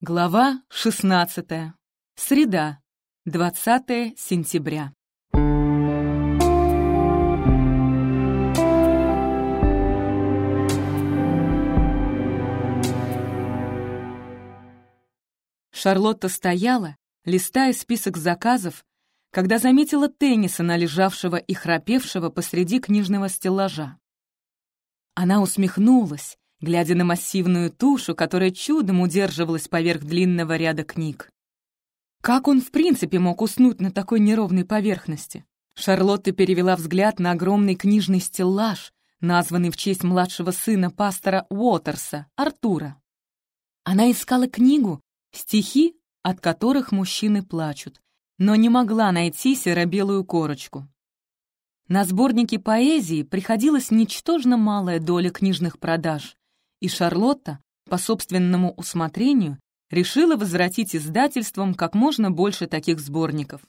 Глава 16. Среда. 20 сентября. Шарлотта стояла, листая список заказов, когда заметила Теннисона, лежавшего и храпевшего посреди книжного стеллажа. Она усмехнулась, глядя на массивную тушу, которая чудом удерживалась поверх длинного ряда книг. Как он в принципе мог уснуть на такой неровной поверхности? Шарлотта перевела взгляд на огромный книжный стеллаж, названный в честь младшего сына пастора Уотерса, Артура. Она искала книгу «Стихи, от которых мужчины плачут», но не могла найти серо-белую корочку. На сборнике поэзии приходилась ничтожно малая доля книжных продаж, и Шарлотта, по собственному усмотрению, решила возвратить издательствам как можно больше таких сборников.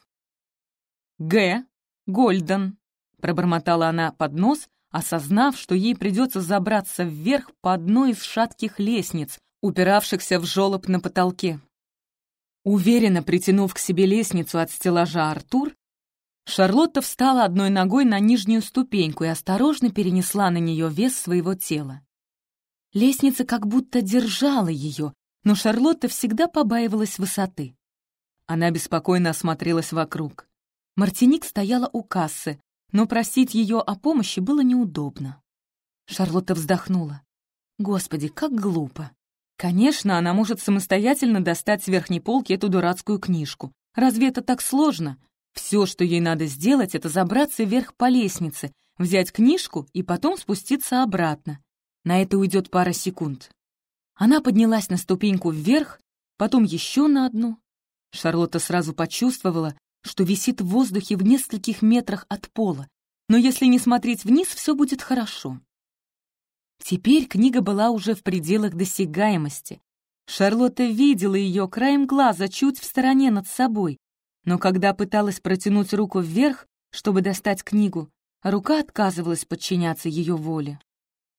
«Г. Гольден», — пробормотала она под нос, осознав, что ей придется забраться вверх по одной из шатких лестниц, упиравшихся в жёлоб на потолке. Уверенно притянув к себе лестницу от стеллажа Артур, Шарлотта встала одной ногой на нижнюю ступеньку и осторожно перенесла на нее вес своего тела. Лестница как будто держала ее, но Шарлотта всегда побаивалась высоты. Она беспокойно осмотрелась вокруг. Мартиник стояла у кассы, но просить ее о помощи было неудобно. Шарлотта вздохнула. Господи, как глупо. Конечно, она может самостоятельно достать с верхней полки эту дурацкую книжку. Разве это так сложно? Все, что ей надо сделать, это забраться вверх по лестнице, взять книжку и потом спуститься обратно. На это уйдет пара секунд. Она поднялась на ступеньку вверх, потом еще на одну. Шарлотта сразу почувствовала, что висит в воздухе в нескольких метрах от пола, но если не смотреть вниз, все будет хорошо. Теперь книга была уже в пределах досягаемости. Шарлотта видела ее краем глаза чуть в стороне над собой, но когда пыталась протянуть руку вверх, чтобы достать книгу, рука отказывалась подчиняться ее воле.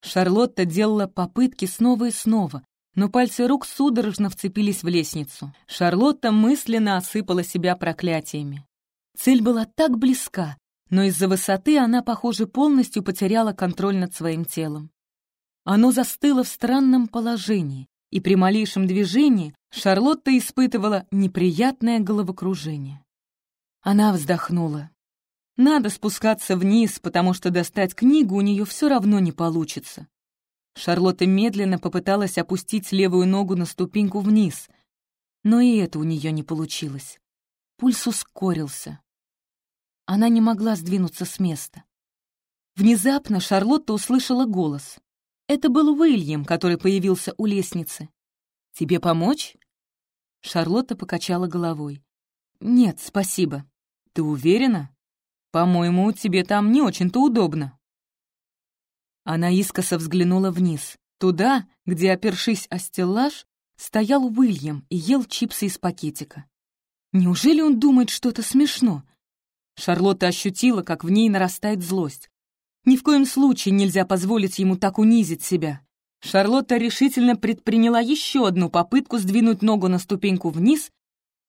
Шарлотта делала попытки снова и снова, но пальцы рук судорожно вцепились в лестницу. Шарлотта мысленно осыпала себя проклятиями. Цель была так близка, но из-за высоты она, похоже, полностью потеряла контроль над своим телом. Оно застыло в странном положении, и при малейшем движении Шарлотта испытывала неприятное головокружение. Она вздохнула. Надо спускаться вниз, потому что достать книгу у нее все равно не получится. Шарлотта медленно попыталась опустить левую ногу на ступеньку вниз, но и это у нее не получилось. Пульс ускорился. Она не могла сдвинуться с места. Внезапно Шарлотта услышала голос. Это был Уильям, который появился у лестницы. «Тебе помочь?» Шарлотта покачала головой. «Нет, спасибо. Ты уверена?» По-моему, тебе там не очень-то удобно». Она искоса взглянула вниз, туда, где, опершись о стеллаж, стоял Уильям и ел чипсы из пакетика. Неужели он думает что-то смешно? Шарлотта ощутила, как в ней нарастает злость. Ни в коем случае нельзя позволить ему так унизить себя. Шарлотта решительно предприняла еще одну попытку сдвинуть ногу на ступеньку вниз,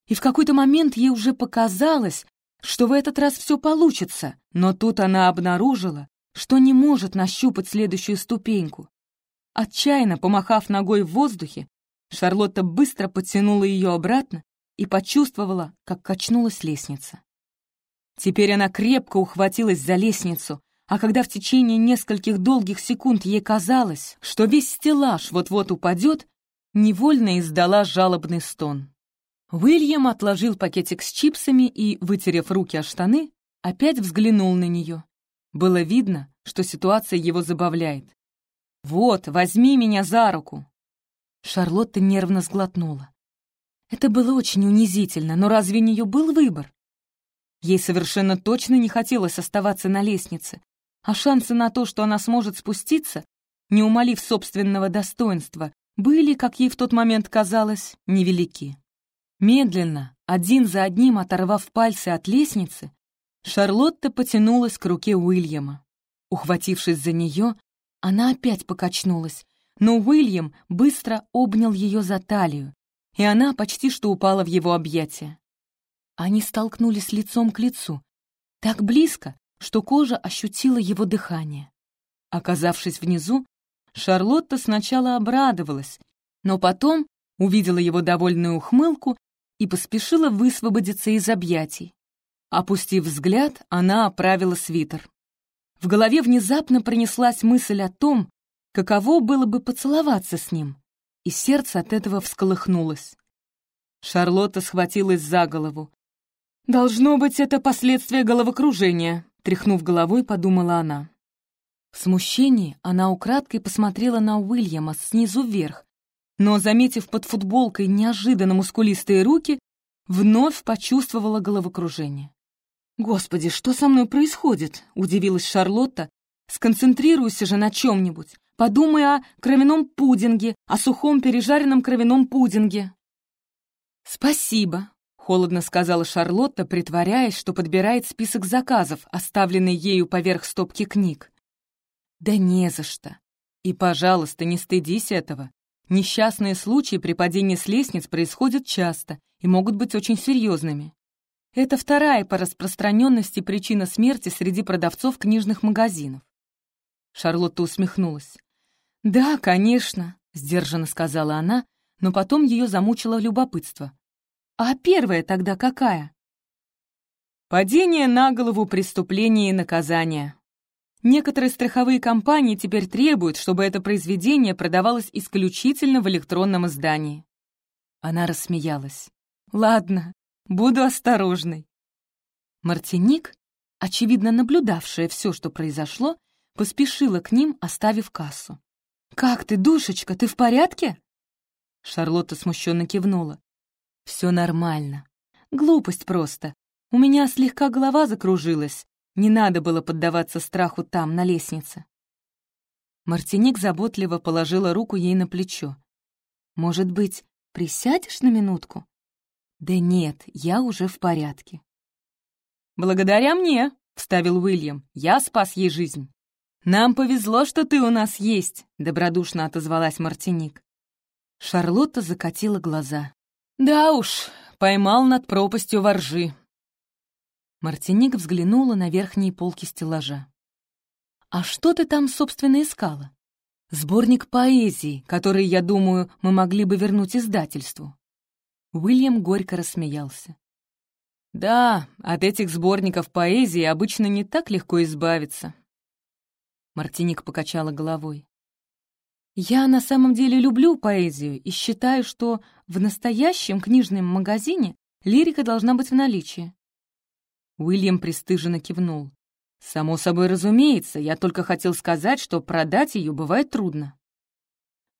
и в какой-то момент ей уже показалось, что в этот раз все получится, но тут она обнаружила, что не может нащупать следующую ступеньку. Отчаянно помахав ногой в воздухе, Шарлотта быстро подтянула ее обратно и почувствовала, как качнулась лестница. Теперь она крепко ухватилась за лестницу, а когда в течение нескольких долгих секунд ей казалось, что весь стеллаж вот-вот упадет, невольно издала жалобный стон. Уильям отложил пакетик с чипсами и, вытерев руки о штаны, опять взглянул на нее. Было видно, что ситуация его забавляет. «Вот, возьми меня за руку!» Шарлотта нервно сглотнула. Это было очень унизительно, но разве у нее был выбор? Ей совершенно точно не хотелось оставаться на лестнице, а шансы на то, что она сможет спуститься, не умолив собственного достоинства, были, как ей в тот момент казалось, невелики. Медленно, один за одним оторвав пальцы от лестницы, Шарлотта потянулась к руке Уильяма. Ухватившись за нее, она опять покачнулась, но Уильям быстро обнял ее за талию, и она почти что упала в его объятия. Они столкнулись лицом к лицу, так близко, что кожа ощутила его дыхание. Оказавшись внизу, Шарлотта сначала обрадовалась, но потом увидела его довольную ухмылку и поспешила высвободиться из объятий. Опустив взгляд, она оправила свитер. В голове внезапно пронеслась мысль о том, каково было бы поцеловаться с ним, и сердце от этого всколыхнулось. Шарлотта схватилась за голову. «Должно быть, это последствия головокружения», — тряхнув головой, подумала она. В смущении она украдкой посмотрела на Уильяма снизу вверх, но, заметив под футболкой неожиданно мускулистые руки, вновь почувствовала головокружение. «Господи, что со мной происходит?» — удивилась Шарлотта. «Сконцентрируйся же на чем-нибудь. Подумай о кровяном пудинге, о сухом пережаренном кровяном пудинге». «Спасибо», — холодно сказала Шарлотта, притворяясь, что подбирает список заказов, оставленный ею поверх стопки книг. «Да не за что. И, пожалуйста, не стыдись этого. Несчастные случаи при падении с лестниц происходят часто и могут быть очень серьезными. Это вторая по распространенности причина смерти среди продавцов книжных магазинов. Шарлотта усмехнулась. «Да, конечно», — сдержанно сказала она, но потом ее замучило любопытство. «А первая тогда какая?» «Падение на голову, преступление и наказание», Некоторые страховые компании теперь требуют, чтобы это произведение продавалось исключительно в электронном издании. Она рассмеялась. «Ладно, буду осторожной». Мартиник, очевидно наблюдавшая все, что произошло, поспешила к ним, оставив кассу. «Как ты, душечка, ты в порядке?» Шарлотта смущенно кивнула. «Все нормально. Глупость просто. У меня слегка голова закружилась, не надо было поддаваться страху там, на лестнице. Мартиник заботливо положила руку ей на плечо. «Может быть, присядешь на минутку?» «Да нет, я уже в порядке». «Благодаря мне», — вставил Уильям, — «я спас ей жизнь». «Нам повезло, что ты у нас есть», — добродушно отозвалась Мартиник. Шарлотта закатила глаза. «Да уж, поймал над пропастью воржи. Мартиник взглянула на верхние полки стеллажа. «А что ты там, собственно, искала?» «Сборник поэзии, который, я думаю, мы могли бы вернуть издательству». Уильям горько рассмеялся. «Да, от этих сборников поэзии обычно не так легко избавиться». Мартиник покачала головой. «Я на самом деле люблю поэзию и считаю, что в настоящем книжном магазине лирика должна быть в наличии. Уильям пристыженно кивнул. «Само собой разумеется, я только хотел сказать, что продать ее бывает трудно».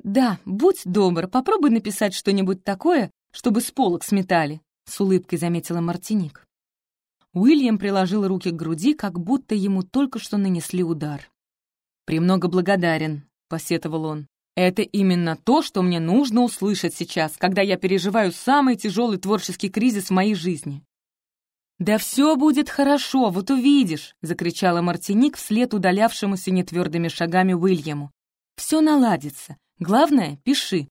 «Да, будь добр, попробуй написать что-нибудь такое, чтобы с полок сметали», — с улыбкой заметила Мартиник. Уильям приложил руки к груди, как будто ему только что нанесли удар. «Премного благодарен», — посетовал он. «Это именно то, что мне нужно услышать сейчас, когда я переживаю самый тяжелый творческий кризис в моей жизни. «Да все будет хорошо, вот увидишь!» — закричала Мартиник вслед удалявшемуся нетвердыми шагами Уильяму. «Все наладится. Главное, пиши».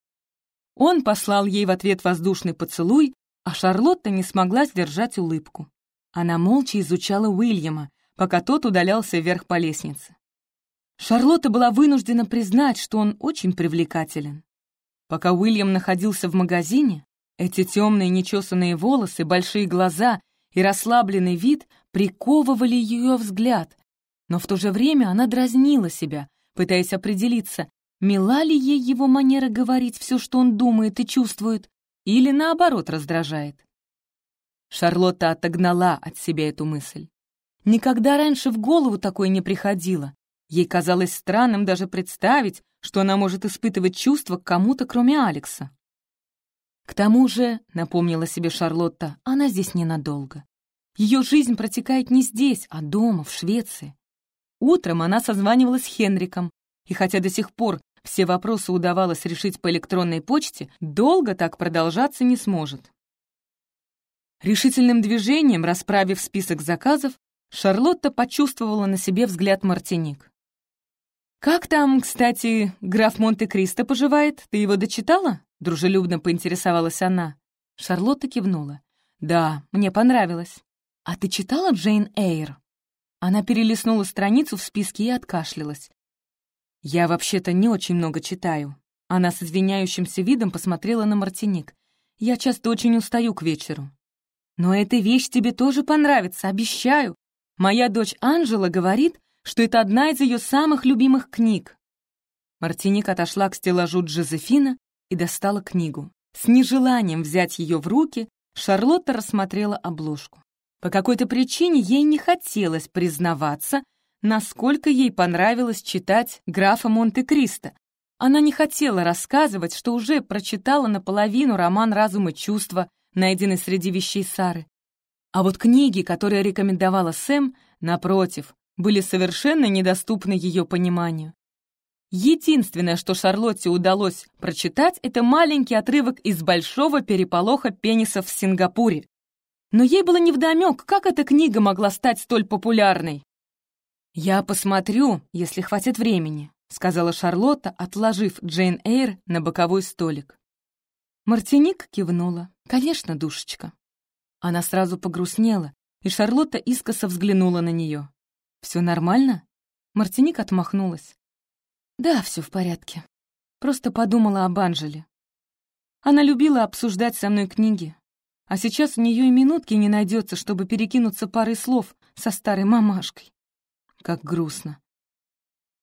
Он послал ей в ответ воздушный поцелуй, а Шарлотта не смогла сдержать улыбку. Она молча изучала Уильяма, пока тот удалялся вверх по лестнице. Шарлотта была вынуждена признать, что он очень привлекателен. Пока Уильям находился в магазине, эти темные нечесанные волосы, большие глаза и расслабленный вид приковывали ее взгляд, но в то же время она дразнила себя, пытаясь определиться, мила ли ей его манера говорить все, что он думает и чувствует, или наоборот раздражает. Шарлотта отогнала от себя эту мысль. Никогда раньше в голову такое не приходило. Ей казалось странным даже представить, что она может испытывать чувства к кому-то, кроме Алекса. К тому же, напомнила себе Шарлотта, она здесь ненадолго. Ее жизнь протекает не здесь, а дома, в Швеции. Утром она созванивалась с Хенриком, и хотя до сих пор все вопросы удавалось решить по электронной почте, долго так продолжаться не сможет. Решительным движением, расправив список заказов, Шарлотта почувствовала на себе взгляд Мартиник. «Как там, кстати, граф Монте-Кристо поживает? Ты его дочитала?» Дружелюбно поинтересовалась она. Шарлотта кивнула. «Да, мне понравилось. А ты читала Джейн Эйр?» Она перелистнула страницу в списке и откашлялась. «Я вообще-то не очень много читаю». Она с извиняющимся видом посмотрела на Мартиник. «Я часто очень устаю к вечеру». «Но эта вещь тебе тоже понравится, обещаю. Моя дочь Анжела говорит, что это одна из ее самых любимых книг». Мартиник отошла к стеллажу Джозефина и достала книгу. С нежеланием взять ее в руки, Шарлотта рассмотрела обложку. По какой-то причине ей не хотелось признаваться, насколько ей понравилось читать графа Монте-Кристо. Она не хотела рассказывать, что уже прочитала наполовину роман «Разум и чувства», найденный среди вещей Сары. А вот книги, которые рекомендовала Сэм, напротив, были совершенно недоступны ее пониманию. Единственное, что Шарлотте удалось прочитать, это маленький отрывок из большого переполоха пенисов в Сингапуре. Но ей было невдомек, как эта книга могла стать столь популярной. «Я посмотрю, если хватит времени», — сказала Шарлотта, отложив Джейн Эйр на боковой столик. Мартиник кивнула. «Конечно, душечка». Она сразу погрустнела, и Шарлотта искоса взглянула на нее. «Все нормально?» Мартиник отмахнулась. «Да, все в порядке. Просто подумала об Анжеле. Она любила обсуждать со мной книги, а сейчас у нее и минутки не найдется, чтобы перекинуться парой слов со старой мамашкой. Как грустно.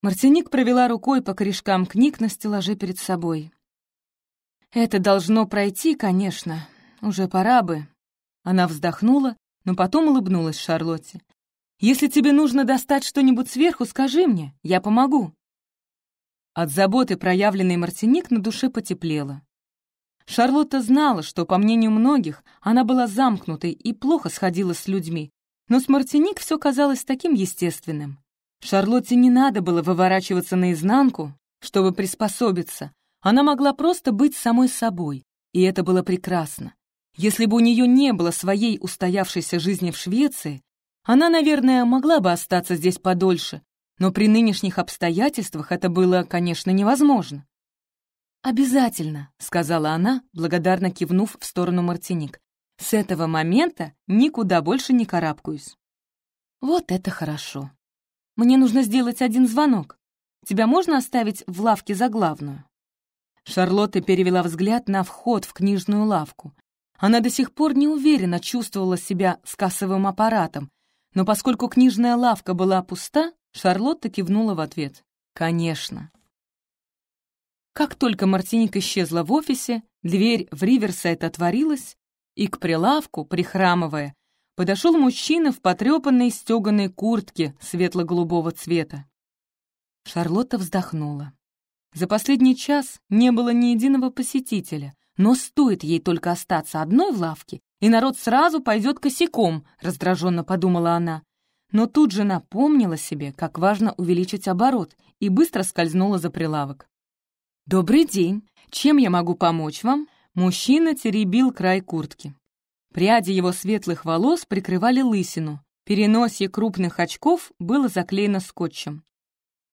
Мартиник провела рукой по корешкам книг на стеллаже перед собой. «Это должно пройти, конечно. Уже пора бы». Она вздохнула, но потом улыбнулась Шарлотте. «Если тебе нужно достать что-нибудь сверху, скажи мне, я помогу». От заботы, проявленной Мартиник, на душе потеплело. Шарлотта знала, что, по мнению многих, она была замкнутой и плохо сходила с людьми, но с Мартиник все казалось таким естественным. Шарлотте не надо было выворачиваться наизнанку, чтобы приспособиться. Она могла просто быть самой собой, и это было прекрасно. Если бы у нее не было своей устоявшейся жизни в Швеции, она, наверное, могла бы остаться здесь подольше, но при нынешних обстоятельствах это было, конечно, невозможно. «Обязательно», — сказала она, благодарно кивнув в сторону Мартиник. «С этого момента никуда больше не карабкаюсь». «Вот это хорошо. Мне нужно сделать один звонок. Тебя можно оставить в лавке за главную?» Шарлотта перевела взгляд на вход в книжную лавку. Она до сих пор не уверенно чувствовала себя с кассовым аппаратом, но поскольку книжная лавка была пуста, Шарлотта кивнула в ответ. «Конечно». Как только Мартиник исчезла в офисе, дверь в Риверсайд отворилась, и к прилавку, прихрамывая, подошел мужчина в потрепанной стеганой куртке светло-голубого цвета. Шарлотта вздохнула. За последний час не было ни единого посетителя, но стоит ей только остаться одной в лавке, и народ сразу пойдет косяком, раздраженно подумала она. Но тут же напомнила себе, как важно увеличить оборот, и быстро скользнула за прилавок. «Добрый день! Чем я могу помочь вам?» Мужчина теребил край куртки. Пряди его светлых волос прикрывали лысину. Переносье крупных очков было заклеено скотчем.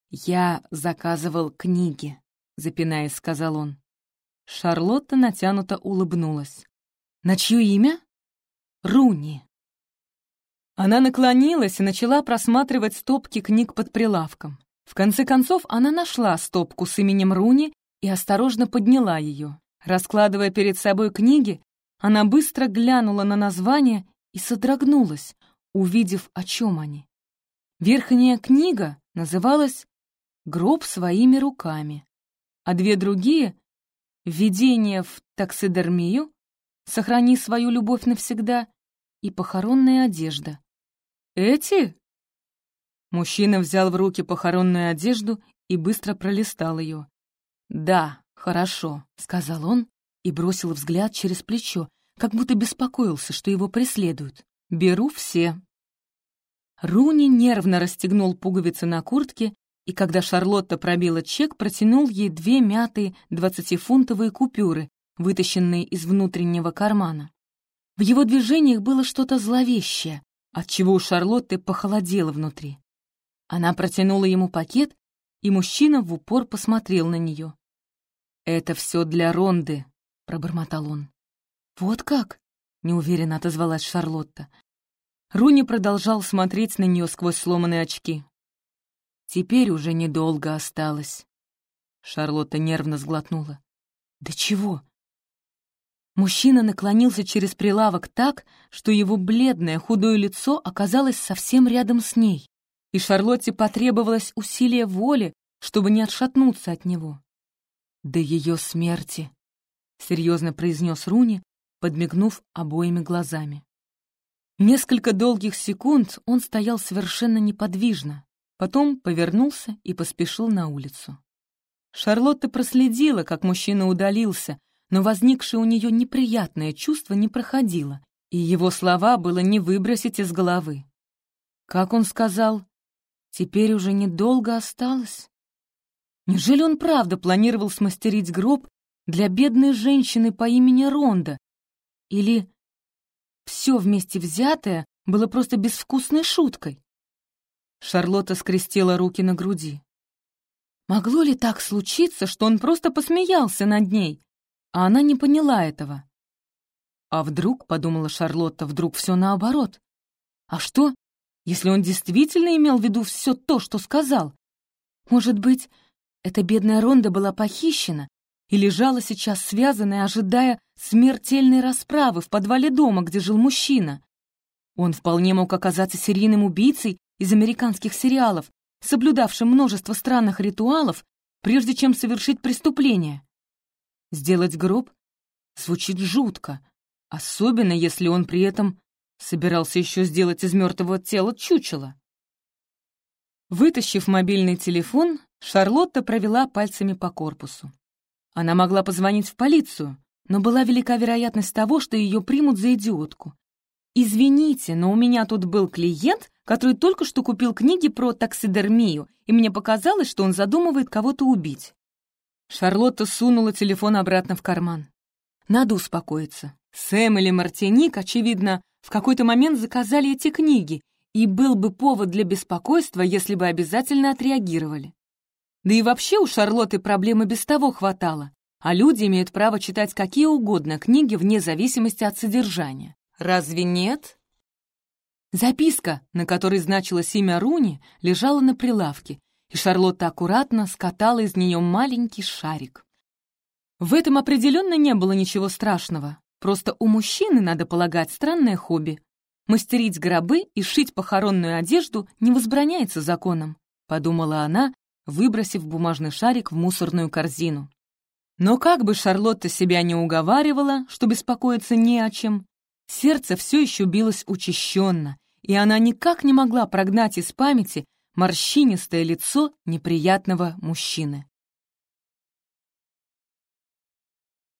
«Я заказывал книги», — запинаясь, сказал он. Шарлотта натянуто улыбнулась. «На чье имя?» «Руни». Она наклонилась и начала просматривать стопки книг под прилавком. В конце концов, она нашла стопку с именем Руни и осторожно подняла ее. Раскладывая перед собой книги, она быстро глянула на название и содрогнулась, увидев, о чем они. Верхняя книга называлась «Гроб своими руками», а две другие — «Введение в таксидермию», «Сохрани свою любовь навсегда» и «Похоронная одежда». «Эти?» Мужчина взял в руки похоронную одежду и быстро пролистал ее. «Да, хорошо», — сказал он и бросил взгляд через плечо, как будто беспокоился, что его преследуют. «Беру все». Руни нервно расстегнул пуговицы на куртке, и когда Шарлотта пробила чек, протянул ей две мятые двадцатифунтовые купюры, вытащенные из внутреннего кармана. В его движениях было что-то зловещее, отчего у Шарлотты похолодело внутри. Она протянула ему пакет, и мужчина в упор посмотрел на нее. «Это все для Ронды», — пробормотал он. «Вот как?» — неуверенно отозвалась Шарлотта. Руни продолжал смотреть на нее сквозь сломанные очки. «Теперь уже недолго осталось». Шарлотта нервно сглотнула. «Да чего?» Мужчина наклонился через прилавок так, что его бледное худое лицо оказалось совсем рядом с ней, и Шарлотте потребовалось усилие воли, чтобы не отшатнуться от него. «До ее смерти», — серьезно произнес Руни, подмигнув обоими глазами. Несколько долгих секунд он стоял совершенно неподвижно, потом повернулся и поспешил на улицу. Шарлотта проследила, как мужчина удалился, но возникшее у нее неприятное чувство не проходило, и его слова было не выбросить из головы. Как он сказал, теперь уже недолго осталось? Неужели он правда планировал смастерить гроб для бедной женщины по имени Ронда? Или все вместе взятое было просто безвкусной шуткой. Шарлотта скрестила руки на груди. Могло ли так случиться, что он просто посмеялся над ней, а она не поняла этого? А вдруг, — подумала Шарлотта, — вдруг все наоборот? А что, если он действительно имел в виду все то, что сказал? Может быть, эта бедная Ронда была похищена, и лежала сейчас связанная, ожидая смертельной расправы в подвале дома, где жил мужчина. Он вполне мог оказаться серийным убийцей из американских сериалов, соблюдавшим множество странных ритуалов, прежде чем совершить преступление. Сделать гроб звучит жутко, особенно если он при этом собирался еще сделать из мертвого тела чучело. Вытащив мобильный телефон, Шарлотта провела пальцами по корпусу. Она могла позвонить в полицию, но была велика вероятность того, что ее примут за идиотку. «Извините, но у меня тут был клиент, который только что купил книги про таксидермию, и мне показалось, что он задумывает кого-то убить». Шарлотта сунула телефон обратно в карман. «Надо успокоиться. Сэм или Мартиник, очевидно, в какой-то момент заказали эти книги, и был бы повод для беспокойства, если бы обязательно отреагировали. Да и вообще у Шарлотты проблемы без того хватало, а люди имеют право читать какие угодно книги вне зависимости от содержания. Разве нет? Записка, на которой значилось имя Руни, лежала на прилавке, и Шарлотта аккуратно скатала из нее маленький шарик. В этом определенно не было ничего страшного, просто у мужчины, надо полагать, странное хобби. Мастерить гробы и шить похоронную одежду не возбраняется законом, подумала она, выбросив бумажный шарик в мусорную корзину. Но как бы Шарлотта себя не уговаривала, что беспокоиться не о чем, сердце все еще билось учащенно, и она никак не могла прогнать из памяти морщинистое лицо неприятного мужчины.